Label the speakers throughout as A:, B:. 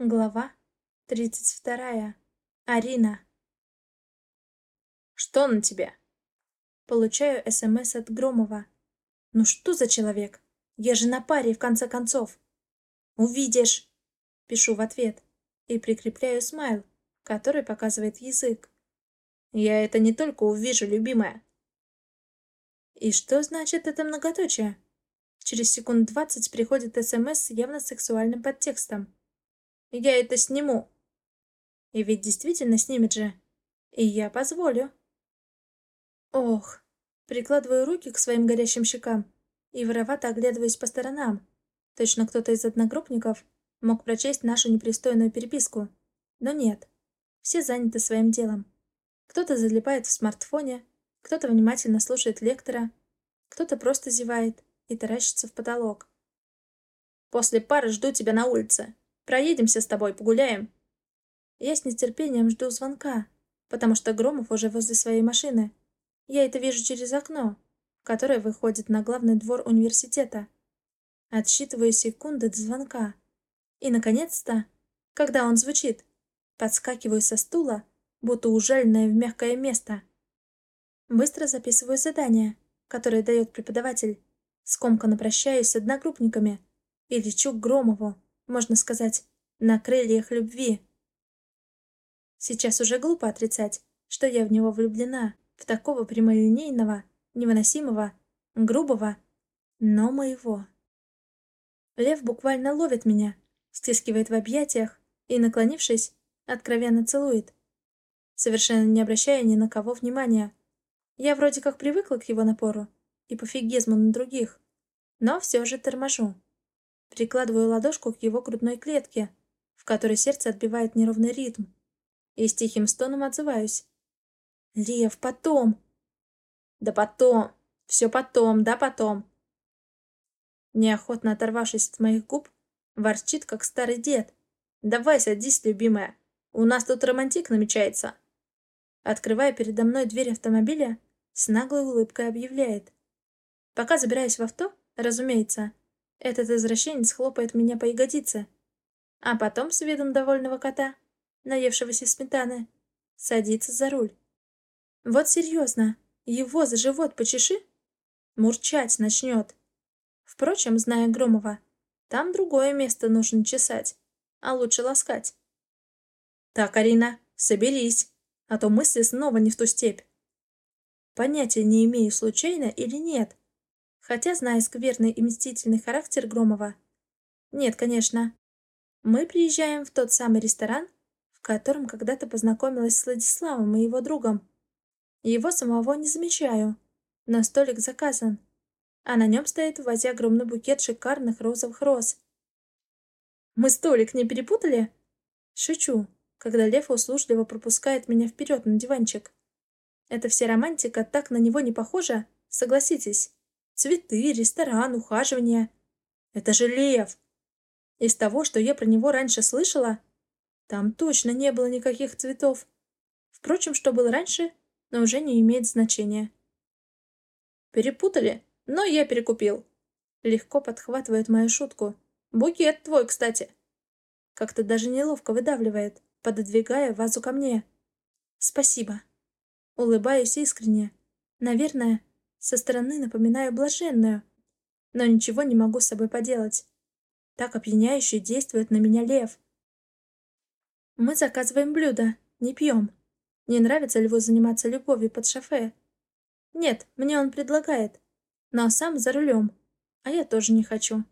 A: Глава 32. Арина.
B: Что на тебе?
A: Получаю СМС от Громова. Ну что за человек? Я же на паре, в конце концов. Увидишь. Пишу в ответ и прикрепляю смайл, который показывает язык.
B: Я это не только увижу, любимая.
A: И что значит это многоточие? Через секунд двадцать приходит СМС с явно сексуальным подтекстом.
B: Я это сниму.
A: И ведь действительно снимет же. И я позволю. Ох, прикладываю руки к своим горящим щекам и воровато оглядываюсь по сторонам. Точно кто-то из одногруппников мог прочесть нашу непристойную переписку. Но нет. Все заняты своим делом. Кто-то залипает в смартфоне, кто-то внимательно слушает лектора, кто-то просто зевает и таращится в потолок.
B: «После пары жду тебя на улице», Проедемся с тобой, погуляем.
A: Я с нетерпением жду звонка, потому что Громов уже возле своей машины. Я это вижу через окно, которое выходит на главный двор университета. Отсчитываю секунды до звонка. И, наконец-то, когда он звучит, подскакиваю со стула, будто ужаленная в мягкое место. Быстро записываю задание, которое дает преподаватель. Скомканно прощаюсь с одногруппниками и лечу к Громову можно сказать, на крыльях любви. Сейчас уже глупо отрицать, что я в него влюблена, в такого прямолинейного, невыносимого, грубого, но моего. Лев буквально ловит меня, стискивает в объятиях и, наклонившись, откровенно целует. Совершенно не обращая ни на кого внимания. Я вроде как привыкла к его напору и пофигизму на других, но все же торможу. Прикладываю ладошку к его грудной клетке, в которой сердце отбивает неровный ритм. И с тихим стоном отзываюсь. «Лев, потом!»
B: «Да потом! Все потом, да потом!»
A: Неохотно оторвавшись от моих губ, ворчит, как старый дед.
B: «Давай садись, любимая. У нас тут романтик намечается».
A: Открывая передо мной дверь автомобиля, с наглой улыбкой объявляет. Пока забираюсь в авто, разумеется, этот извращенец хлопает меня по ягодице. А потом, с видом довольного кота, наевшегося сметаны, садится за руль. Вот серьезно, его за живот почеши, мурчать начнет. Впрочем, зная Громова, там другое место нужно чесать, а лучше ласкать.
B: Так, Арина, соберись, а то мысли снова не в ту степь.
A: Понятия не имею, случайно или нет, Хотя, зная скверный и мстительный характер Громова. Нет, конечно. Мы приезжаем в тот самый ресторан, в котором когда-то познакомилась с Владиславом и его другом. Его самого не замечаю, но столик заказан, а на нем стоит в вазе огромный букет шикарных розовых роз. «Мы столик не перепутали?» Шучу, когда Лев услужливо пропускает меня вперед на диванчик. Это вся романтика так на него не похожа, согласитесь. Цветы, ресторан, ухаживание. Это же лев. Из того, что я про него раньше слышала, там точно не было никаких цветов. Впрочем, что было раньше, но уже не имеет значения.
B: Перепутали, но я перекупил.
A: Легко подхватывает мою шутку. Букет твой, кстати. Как-то даже неловко выдавливает, пододвигая вазу ко мне. Спасибо. Улыбаюсь искренне. Наверное, со стороны напоминаю блаженную, но ничего не могу с собой поделать. Так опьяняюще действует на меня лев. Мы заказываем блюдо, не пьем. Не нравится льву заниматься любовью под шофе? Нет, мне он предлагает, но сам за рулем. А я тоже не хочу.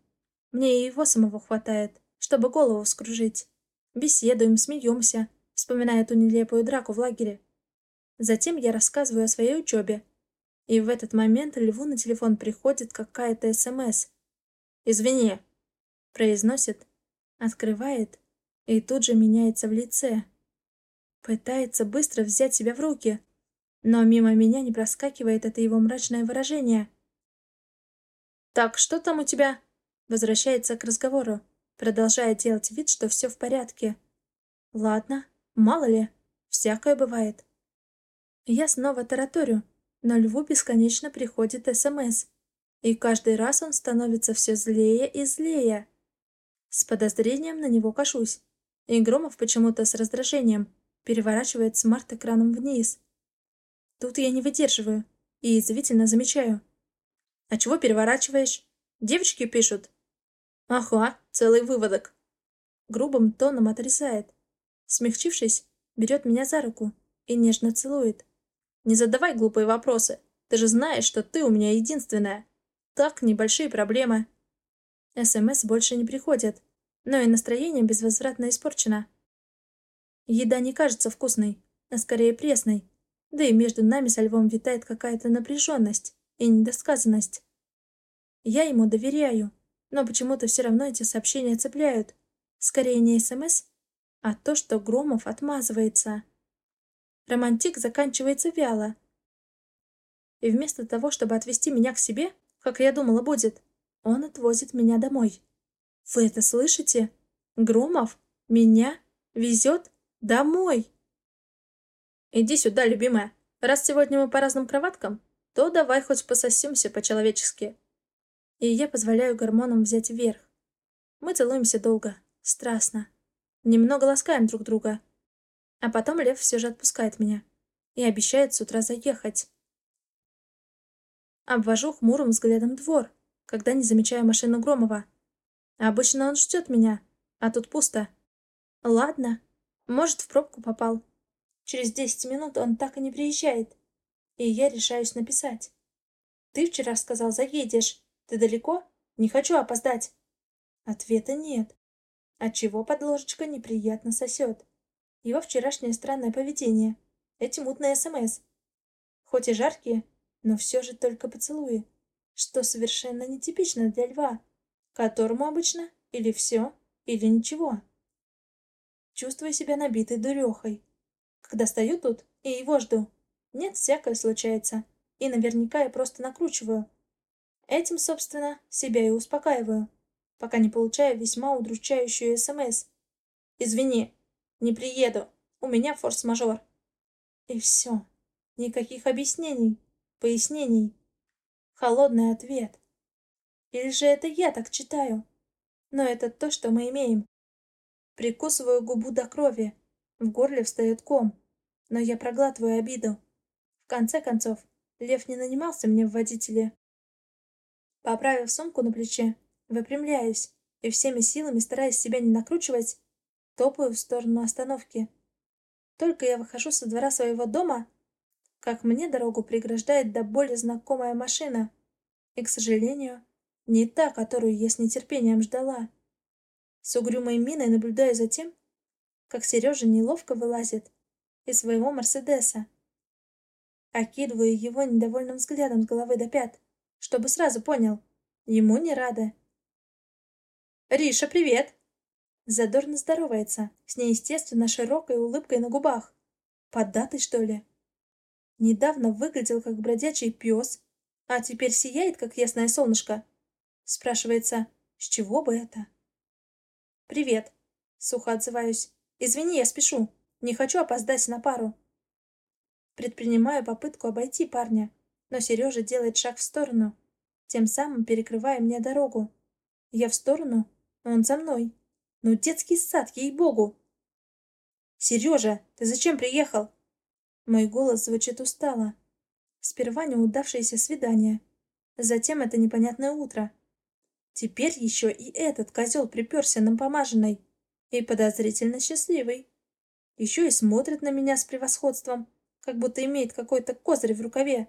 A: Мне и его самого хватает, чтобы голову вскружить. Беседуем, смеемся, вспоминая ту нелепую драку в лагере. Затем я рассказываю о своей учебе, и в этот момент Льву на телефон приходит какая-то СМС.
B: «Извини», —
A: произносит, открывает и тут же меняется в лице. Пытается быстро взять себя в руки, но мимо меня не проскакивает это его мрачное выражение.
B: «Так, что там у тебя?»
A: Возвращается к разговору, продолжая делать вид, что все в порядке. «Ладно, мало ли, всякое бывает». Я снова тараторю, но Льву бесконечно приходит СМС. И каждый раз он становится все злее и злее. С подозрением на него кашусь. И Громов почему-то с раздражением переворачивает смарт-экраном вниз. Тут я не выдерживаю и язвительно замечаю. «А чего переворачиваешь? Девочки пишут». «Ага, целый выводок». Грубым тоном отрезает. Смягчившись, берет меня за руку и нежно целует. «Не задавай глупые вопросы. Ты же знаешь, что ты у меня единственная. Так, небольшие проблемы». СМС больше не приходят, но и настроение безвозвратно испорчено. Еда не кажется вкусной, а скорее пресной. Да и между нами со львом витает какая-то напряженность и недосказанность. Я ему доверяю, но почему-то все равно эти сообщения цепляют. Скорее не СМС, а то, что Громов отмазывается. Романтик заканчивается вяло. И вместо того, чтобы отвезти меня к себе, как я думала будет, он отвозит меня домой. Вы это слышите? Громов меня везет домой. Иди сюда, любимая. Раз сегодня мы по разным кроваткам, то давай хоть пососемся по-человечески. И я позволяю гормонам взять вверх. Мы целуемся долго, страстно. Немного ласкаем друг друга. А потом Лев все же отпускает меня и обещает с утра заехать. Обвожу хмурым взглядом двор, когда не замечаю машину Громова. Обычно он ждет меня, а тут пусто. Ладно, может, в пробку попал. Через десять минут он так и не приезжает. И я решаюсь написать. «Ты вчера сказал, заедешь. Ты далеко? Не хочу опоздать». Ответа нет. Отчего подложечка неприятно сосет. Его вчерашнее странное поведение. Эти мутные СМС. Хоть и жаркие, но все же только поцелуи. Что совершенно нетипично для льва, которому обычно или все, или ничего. Чувствую себя набитой дурехой. Когда стою тут и его жду, нет, всякое случается. И наверняка я просто накручиваю. Этим, собственно, себя и успокаиваю, пока не получаю весьма удручающую СМС. «Извини, не приеду. У меня форс-мажор». И все. Никаких объяснений, пояснений. Холодный ответ. Или же это я так читаю? Но это то, что мы имеем. Прикусываю губу до крови. В горле встает ком. Но я проглатываю обиду. В конце концов, Лев не нанимался мне в водителе. Поправив сумку на плече, выпрямляюсь и всеми силами, стараясь себя не накручивать, топаю в сторону остановки. Только я выхожу со двора своего дома, как мне дорогу преграждает до боли знакомая машина. И, к сожалению, не та, которую я с нетерпением ждала. С угрюмой миной наблюдаю за тем, как Сережа неловко вылазит из своего Мерседеса. Окидываю его недовольным взглядом с головы до пят, чтобы сразу понял, ему не рада. «Риша, привет!» Задорно здоровается, с неестественно широкой улыбкой на губах. Поддатый, что ли? Недавно выглядел как бродячий пес, а теперь сияет, как ясное солнышко. Спрашивается, с чего бы это? «Привет!» — сухо отзываюсь. «Извини, я спешу. Не хочу опоздать на пару». Предпринимаю попытку обойти парня, но Сережа делает шаг в сторону, тем самым перекрывая мне дорогу. Я в сторону, он за мной. Ну, детский сад, ей-богу! «Сережа, ты зачем приехал?» Мой голос звучит устало. Сперва неудавшееся свидание. Затем это непонятное утро. Теперь еще и этот козел приперся на помаженной. И подозрительно счастливый. Еще и смотрит на меня с превосходством, как будто имеет какой-то козырь в рукаве.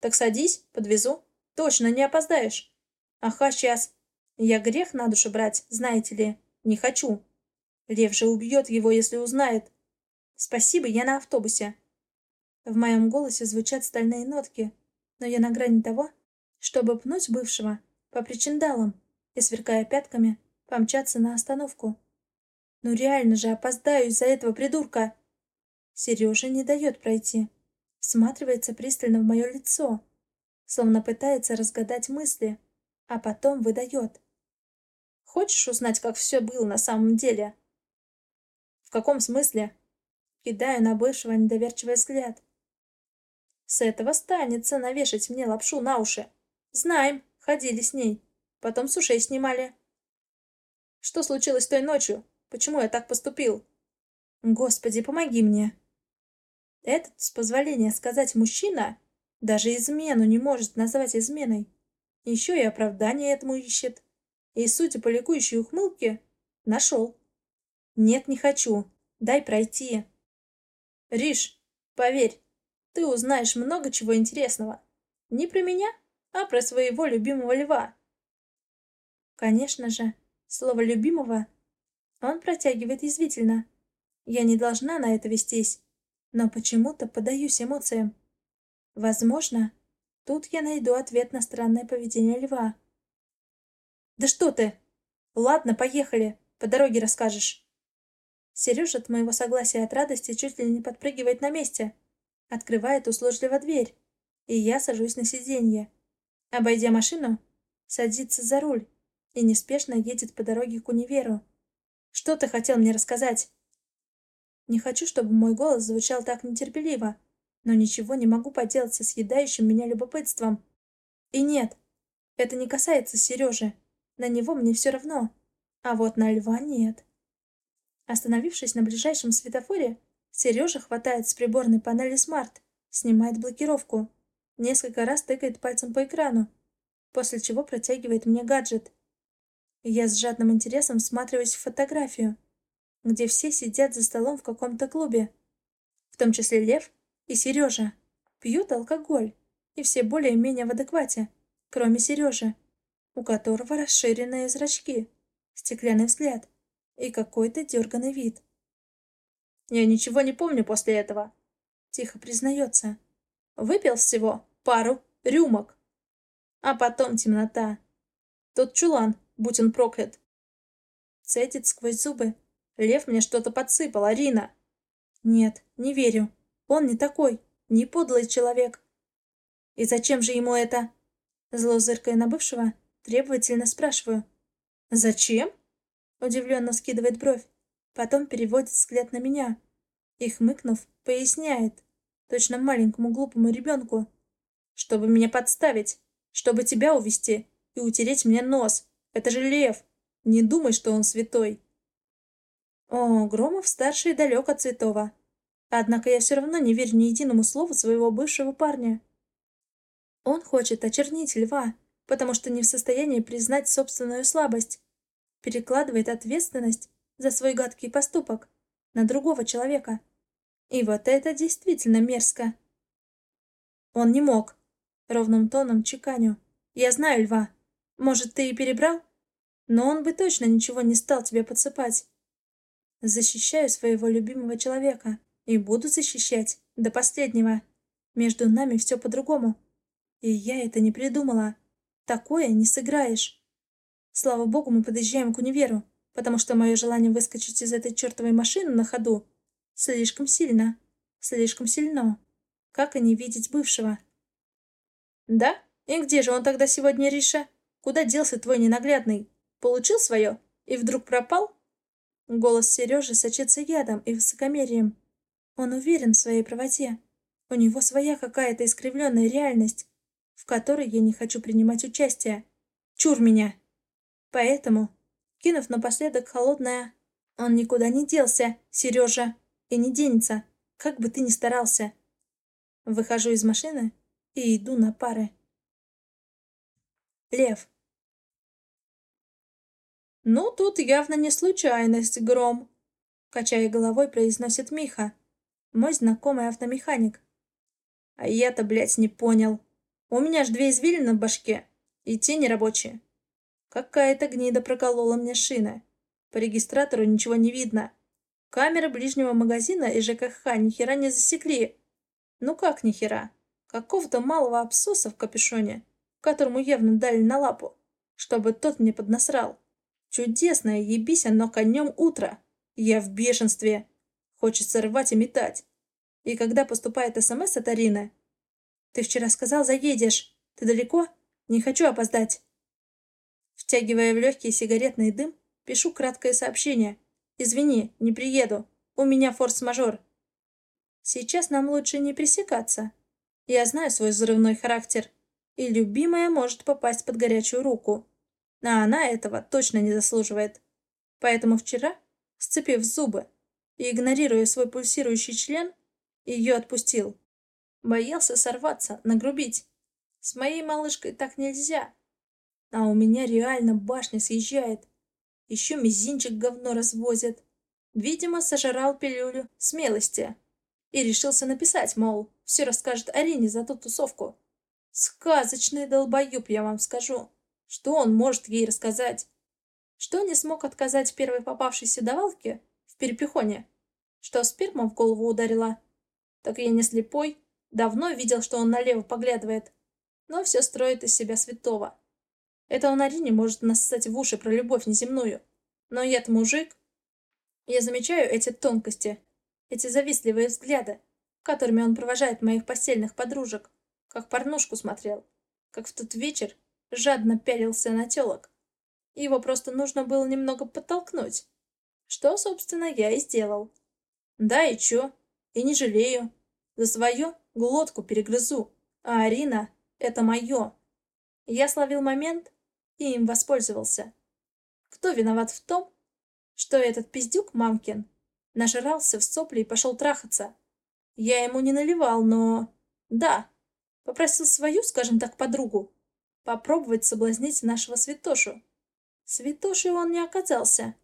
A: «Так садись, подвезу. Точно не опоздаешь». «Ага, сейчас. Я грех на душу брать, знаете ли. Не хочу. Лев же убьет его, если узнает. Спасибо, я на автобусе». В моем голосе звучат стальные нотки, но я на грани того, чтобы пнуть бывшего по причиндалам и, сверкая пятками, помчаться на остановку. Ну реально же опоздаю из-за этого придурка. Сережа не дает пройти. Всматривается пристально в мое лицо, словно пытается разгадать мысли, а потом выдает. Хочешь узнать, как все было на самом деле? В каком смысле? Кидаю на бывшего недоверчивый взгляд. С этого станется навешать мне лапшу на уши. Знаем, ходили с ней. Потом с ушей снимали. Что случилось той ночью? почему я так поступил. Господи, помоги мне. Этот, с позволения сказать, мужчина даже измену не может назвать изменой. Еще и оправдание этому ищет. И, судя по ликующей ухмылке, нашел. Нет, не хочу. Дай пройти. Риш, поверь, ты узнаешь много чего интересного. Не про меня, а про своего любимого льва. Конечно же, слово «любимого» он протягивает язвительно. Я не должна на это вестись, но почему-то поддаюсь эмоциям. Возможно, тут я найду ответ на странное поведение льва. «Да что ты! Ладно, поехали, по дороге расскажешь». Сережа от моего согласия от радости чуть ли не подпрыгивает на месте. Открывает услужливо дверь, и я сажусь на сиденье. Обойдя машину, садится за руль и неспешно едет по дороге к универу. «Что ты хотел мне рассказать?» Не хочу, чтобы мой голос звучал так нетерпеливо, но ничего не могу поделать со съедающим меня любопытством. И нет, это не касается Сережи. На него мне все равно. А вот на льва нет. Остановившись на ближайшем светофоре, Сережа хватает с приборной панели смарт, снимает блокировку, несколько раз тыкает пальцем по экрану, после чего протягивает мне гаджет. Я с жадным интересом всматриваюсь в фотографию, где все сидят за столом в каком-то клубе, в том числе Лев и Сережа, пьют алкоголь, и все более-менее в адеквате, кроме Сережи, у которого расширенные зрачки, стеклянный взгляд и какой-то дерганный вид. «Я ничего не помню после этого», — тихо признается. «Выпил всего пару рюмок. А потом темнота. Тот чулан, будь он проклят. Цедит сквозь зубы. Лев мне что-то подсыпал, Арина. Нет, не верю. Он не такой, не подлый человек. И зачем же ему это? Зло зыркая на бывшего, требовательно спрашиваю. Зачем? Удивленно скидывает бровь. Потом переводит взгляд на меня. И, хмыкнув, поясняет. Точно маленькому глупому ребенку. Чтобы меня подставить. Чтобы тебя увести и утереть мне нос. Это же лев. Не думай, что он святой. О, Громов-старший далек от святого. Однако я все равно не верю ни единому слову своего бывшего парня. Он хочет очернить льва, потому что не в состоянии признать собственную слабость перекладывает ответственность за свой гадкий поступок на другого человека. И вот это действительно мерзко. Он не мог. Ровным тоном чеканю. Я знаю льва. Может, ты и перебрал? Но он бы точно ничего не стал тебе подсыпать. Защищаю своего любимого человека. И буду защищать до последнего. Между нами все по-другому. И я это не придумала. Такое не сыграешь. Слава богу, мы подъезжаем к универу, потому что мое желание выскочить из этой чертовой машины на ходу слишком сильно, слишком сильно. Как и не видеть бывшего. Да? И где же он тогда сегодня, Риша? Куда делся твой ненаглядный? Получил свое? И вдруг пропал? Голос Сережи сочится ядом и высокомерием. Он уверен в своей правоте. У него своя какая-то искривленная реальность, в которой я не хочу принимать участие. Чур меня! Поэтому, кинув напоследок холодное, он никуда не делся, Сережа, и не денется, как бы ты ни старался. Выхожу из машины и иду на пары. Лев. «Ну, тут явно не случайность, Гром», — качая головой, произносит Миха, мой знакомый автомеханик. «А я-то, блядь, не понял. У меня ж две извилины в башке, и те нерабочие. Какая-то гнида проколола мне шины. По регистратору ничего не видно. Камеры ближнего магазина и ЖКХ ни хера не засекли. Ну как ни хера? Какого-то малого абсоса в капюшоне, которому явно дали на лапу, чтобы тот мне поднасрал. Чудесное, ебись оно конем утро. Я в бешенстве. Хочется рвать и метать. И когда поступает СМС от Арины... Ты вчера сказал, заедешь. Ты далеко? Не хочу опоздать. Втягивая в легкий сигаретный дым, пишу краткое сообщение. «Извини, не приеду. У меня форс-мажор». Сейчас нам лучше не пресекаться. Я знаю свой взрывной характер, и любимая может попасть под горячую руку. А она этого точно не заслуживает. Поэтому вчера сцепив зубы, и, игнорируя свой пульсирующий член, ее отпустил. Боялся сорваться, нагрубить. С моей малышкой так нельзя. А у меня реально башня съезжает. Еще мизинчик говно развозит. Видимо, сожрал пилюлю смелости. И решился написать, мол, все расскажет Арине за ту тусовку. Сказочный долбоюб, я вам скажу. Что он может ей рассказать? Что не смог отказать первой попавшейся давалке в перепихоне? Что сперма в голову ударила? Так я не слепой. Давно видел, что он налево поглядывает. Но все строит из себя святого. Это он Арине может нассать в уши про любовь неземную. Но я-то мужик. Я замечаю эти тонкости, эти завистливые взгляды, которыми он провожает моих постельных подружек, как порнушку смотрел, как в тот вечер жадно пялился на телок. Его просто нужно было немного подтолкнуть. Что, собственно, я и сделал. Да и чё? И не жалею. За свое глотку перегрызу. А Арина — это мое. Я словил момент и им воспользовался. Кто виноват в том, что этот пиздюк Мамкин нажрался в сопли и пошел трахаться? Я ему не наливал, но... Да, попросил свою, скажем так, подругу попробовать соблазнить нашего святошу. Святошей он не оказался.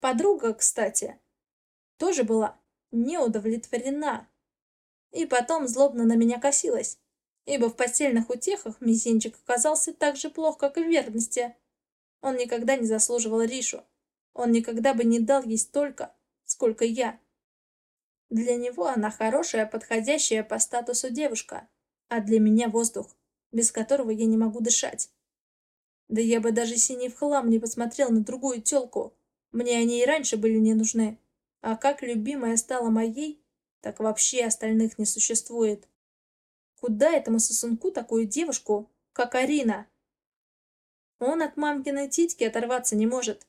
A: Подруга, кстати, тоже была не удовлетворена. И потом злобно на меня косилась, ибо в постельных утехах мизинчик оказался так же плох, как и в верности. Он никогда не заслуживал Ришу. Он никогда бы не дал ей столько, сколько я. Для него она хорошая, подходящая по статусу девушка, а для меня воздух, без которого я не могу дышать. Да я бы даже синий в хлам не посмотрел на другую тёлку. Мне они и раньше были не нужны. А как любимая стала моей, так вообще остальных не существует. Куда этому сосунку такую девушку, как Арина? Он от мамкиной титьки оторваться не может.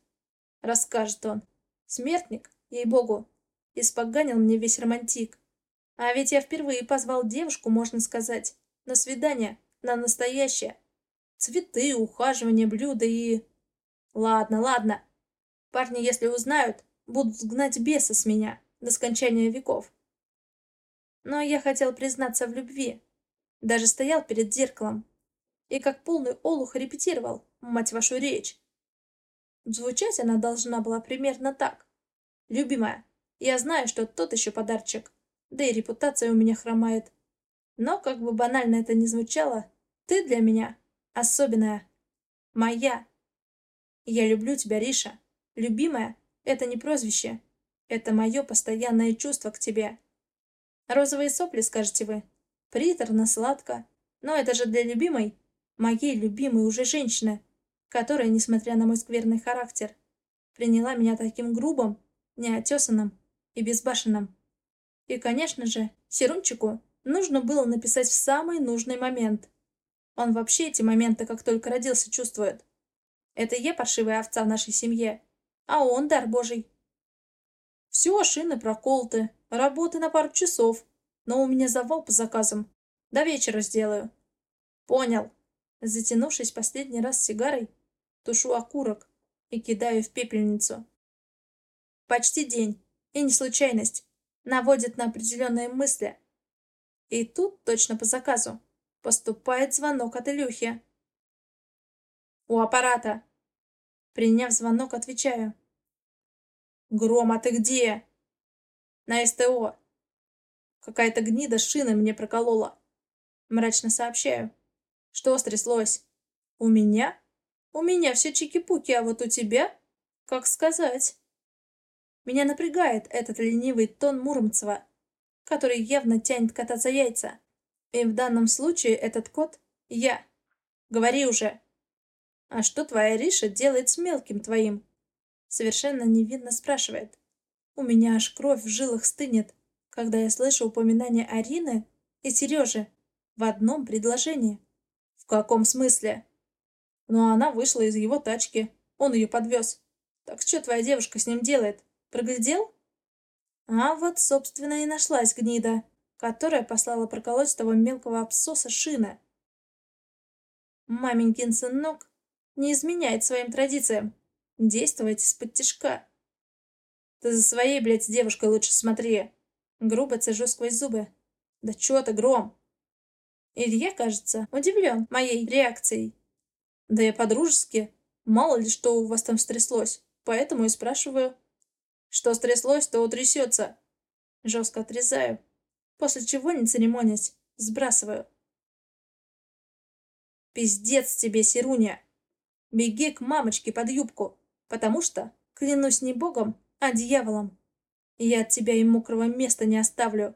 A: Расскажет он. Смертник, ей-богу, испоганил мне весь романтик. А ведь я впервые позвал девушку, можно сказать, на свидание, на настоящее. Цветы, ухаживание, блюда и... Ладно, ладно. Парни, если узнают, будут гнать беса с меня до скончания веков. Но я хотел признаться в любви. Даже стоял перед зеркалом. И как полный олух репетировал, мать вашу речь. Звучать она должна была примерно так. «Любимая, я знаю, что тот еще подарчик, да и репутация у меня хромает. Но, как бы банально это ни звучало, ты для меня особенная. Моя. Я люблю тебя, Риша. Любимая — это не прозвище. Это мое постоянное чувство к тебе. Розовые сопли, скажете вы. Приторно, сладко. Но это же для любимой, моей любимой уже женщины, которая, несмотря на мой скверный характер, приняла меня таким грубым, неотесанным и безбашенным. И, конечно же, Серунчику нужно было написать в самый нужный момент. Он вообще эти моменты, как только родился, чувствует. Это я паршивая овца в нашей семье, а он дар божий. Все, шины проколоты, работы на пару часов, но у меня завал по заказам. До вечера сделаю. Понял. Затянувшись последний раз сигарой, тушу окурок и кидаю в пепельницу. Почти день, и не случайность, наводит на определенные мысли. И тут, точно по заказу, поступает звонок от Илюхи. У аппарата. Приняв звонок, отвечаю. «Гром, а ты где?» «На СТО. Какая-то гнида шины мне проколола». Мрачно сообщаю. «Что стряслось?» «У меня?» У меня все чики-пуки, а вот у тебя? Как сказать? Меня напрягает этот ленивый тон Муромцева, который явно тянет кота за яйца. И в данном случае этот кот — я. Говори уже. А что твоя Риша делает с мелким твоим? Совершенно невинно спрашивает. У меня аж кровь в жилах стынет, когда я слышу упоминание Арины и Сережи в одном предложении. В каком смысле? А она вышла из его тачки. Он ее подвез. Так что твоя девушка с ним делает? Проглядел? А вот, собственно, и нашлась гнида, которая послала проколоть того мелкого абсоса шина. Маменькин сынок не изменяет своим традициям. Действовать из-под тишка.
B: Ты за своей, блядь, девушкой лучше смотри.
A: Грубо цежу сквозь зубы.
B: Да чё ты, Гром?
A: Илья, кажется, удивлен моей реакцией.
B: Да я по-дружески. Мало ли что у вас там стряслось. Поэтому и спрашиваю. Что стряслось, то утрясется.
A: Жестко отрезаю. После чего, не церемонясь, сбрасываю.
B: Пиздец тебе, Сируня. Беги к мамочке под юбку. Потому что, клянусь не богом, а дьяволом, я от тебя и мокрого места не оставлю.